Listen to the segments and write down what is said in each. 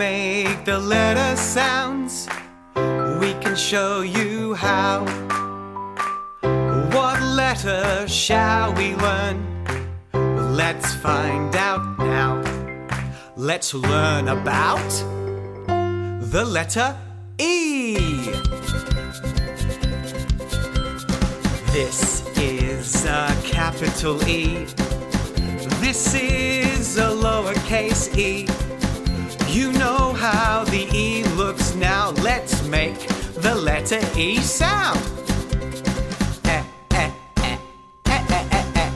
make the letter sounds. We can show you how. What letter shall we learn? Let's find out now. Let's learn about the letter E. This is a capital E. This is make the letter E sound. Eh, eh, eh. Eh, eh, eh,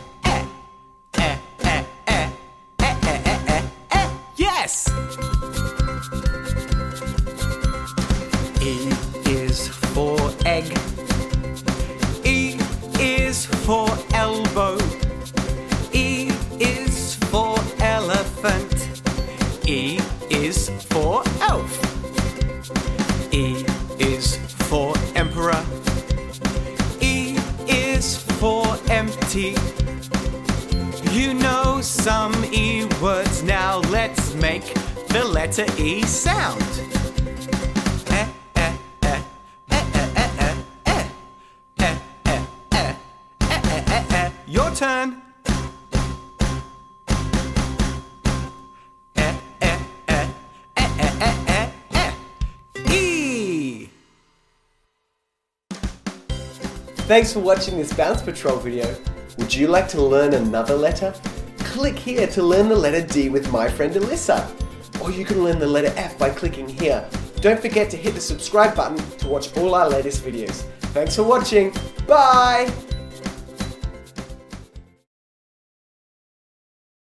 empty. You know some E words now. Let's make the letter E sound. Eh, eh, eh. Eh, eh, eh, eh, eh. Eh, eh, eh. Eh, eh, eh, eh. Your turn. Eh, eh, eh. Eh, eh, eh, eh, eh. E. Thanks for watching this Bounce Patrol video. Would you like to learn another letter? Click here to learn the letter D with my friend Alyssa. Or you can learn the letter F by clicking here. Don't forget to hit the subscribe button to watch all our latest videos. Thanks for watching. Bye!